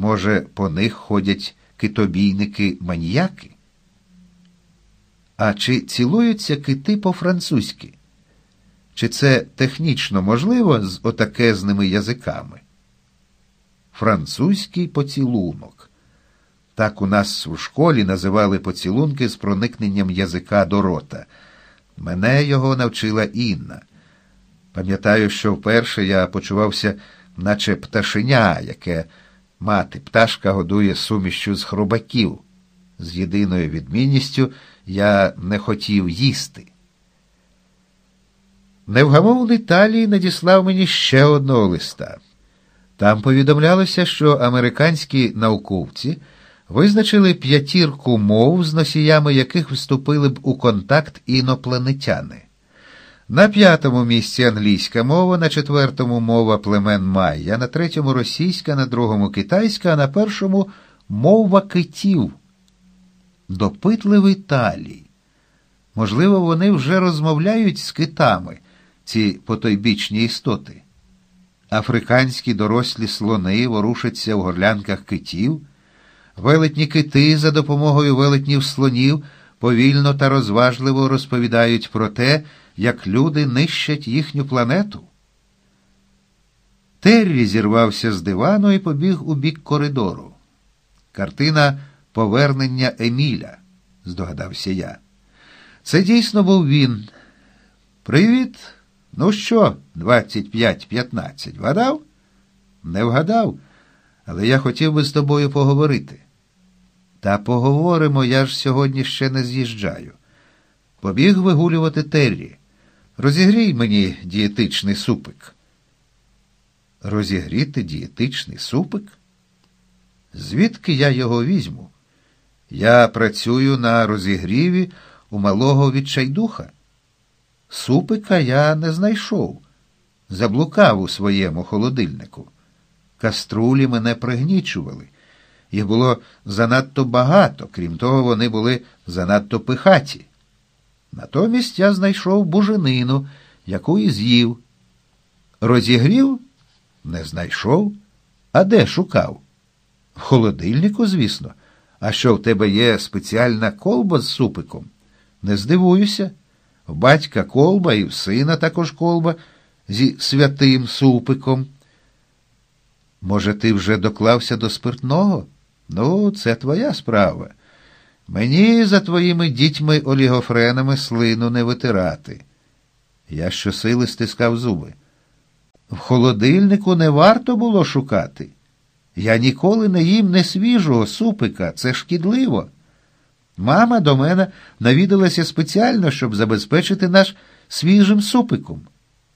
Може, по них ходять китобійники маніяки? А чи цілуються кити по-французьки? Чи це технічно можливо з отакезними язиками? Французький поцілунок. Так у нас у школі називали поцілунки з проникненням язика до рота. Мене його навчила Інна. Пам'ятаю, що вперше я почувався, наче пташеня, яке мати пташка годує сумішчю з хробаків. З єдиною відмінністю я не хотів їсти. Невгамовний Талій надіслав мені ще одного листа. Там повідомлялося, що американські науковці визначили п'ятірку мов, з носіями яких вступили б у контакт інопланетяни. На п'ятому місці англійська мова, на четвертому мова племен Майя, на третьому російська, на другому китайська, а на першому мова китів. Допитливий талій. Можливо, вони вже розмовляють з китами, ці потойбічні істоти. Африканські дорослі слони ворушаться в горлянках китів, велетні кити за допомогою велетнів слонів повільно та розважливо розповідають про те, як люди нищать їхню планету. Террі зірвався з дивану і побіг у бік коридору. Картина повернення Еміля, здогадався я. Це дійсно був він. Привіт. Ну що, 25-15, вгадав? Не вгадав, але я хотів би з тобою поговорити. Та поговоримо, я ж сьогодні ще не з'їжджаю. Побіг вигулювати Террі. Розігрій мені дієтичний супик. Розігріти дієтичний супик? Звідки я його візьму? Я працюю на розігріві у малого відчайдуха. Супика я не знайшов, заблукав у своєму холодильнику. Каструлі мене пригнічували. Їх було занадто багато, крім того, вони були занадто пихаті. Натомість я знайшов буженину, яку і з'їв. Розігрів? Не знайшов. А де шукав? В холодильнику, звісно. А що в тебе є спеціальна колба з супиком? Не здивуюся. В батька колба і в сина також колба зі святим супиком. Може, ти вже доклався до спиртного? Ну, це твоя справа. Мені за твоїми дітьми олігофренами слину не витирати. Я щосили стискав зуби. В холодильнику не варто було шукати. Я ніколи не їм не свіжого супика, це шкідливо. Мама до мене навідалася спеціально, щоб забезпечити наш свіжим супиком.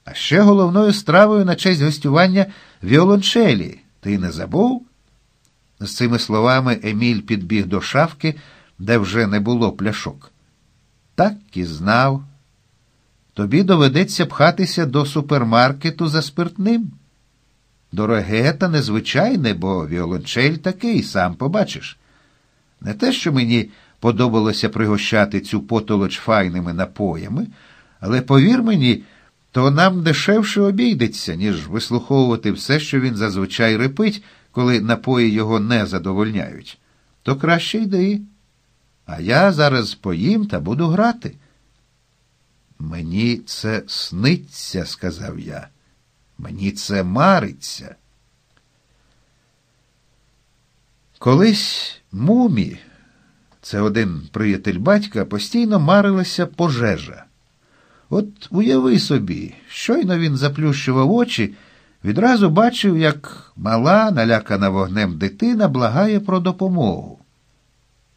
А ще головною стравою на честь гостювання віолончелі. Ти не забув? З цими словами Еміль підбіг до шафки, де вже не було пляшок. Так і знав. Тобі доведеться пхатися до супермаркету за спиртним. Дороге та незвичайне, бо віолончель такий, сам побачиш. Не те, що мені подобалося пригощати цю потолоч файними напоями, але повір мені, то нам дешевше обійдеться, ніж вислуховувати все, що він зазвичай репить, коли напої його не задовольняють. То краще йди. А я зараз поїм та буду грати. Мені це сниться, сказав я. Мені це мариться. Колись мумі, це один приятель батька, постійно марилася пожежа. От уяви собі, щойно він заплющував очі, відразу бачив, як мала, налякана вогнем дитина, благає про допомогу.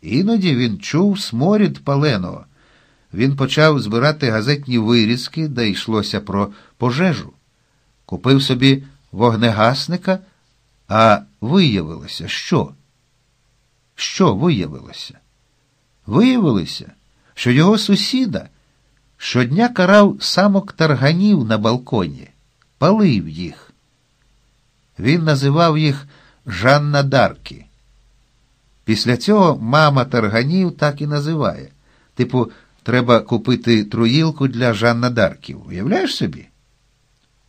Іноді він чув сморід паленого. Він почав збирати газетні вирізки, де йшлося про пожежу. Купив собі вогнегасника, а виявилося, що? Що виявилося? Виявилося, що його сусіда щодня карав самок тарганів на балконі, палив їх. Він називав їх Жанна Дарки. Після цього мама тарганів так і називає. Типу, треба купити труїлку для Жанна Дарків. Уявляєш собі?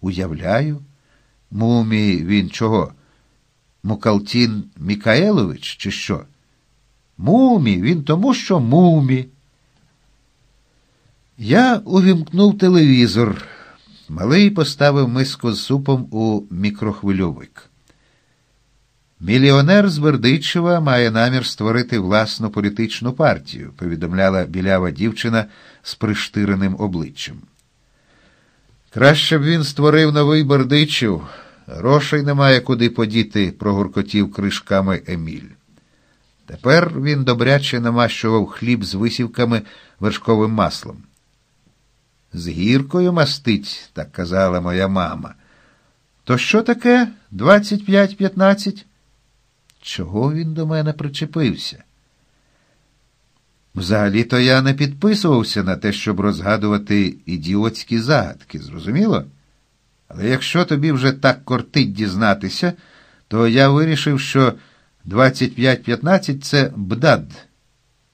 Уявляю. Мумі він чого? Мукалтін Мікаелович, чи що? Мумі, він тому, що мумі. Я увімкнув телевізор. Малий поставив миску з супом у мікрохвильовик. Мільйонер з Бердичева має намір створити власну політичну партію, повідомляла білява дівчина з приштиреним обличчям. Краще б він створив новий Бердичів. Грошей немає куди подіти, прогуркотів кришками Еміль. Тепер він добряче намащував хліб з висівками вершковим маслом. З гіркою мастить, так казала моя мама. То що таке двадцять п'ять п'ятнадцять? Чого він до мене причепився? Взагалі-то я не підписувався на те, щоб розгадувати ідіотські загадки, зрозуміло? Але якщо тобі вже так кортить дізнатися, то я вирішив, що 25-15 це бдад.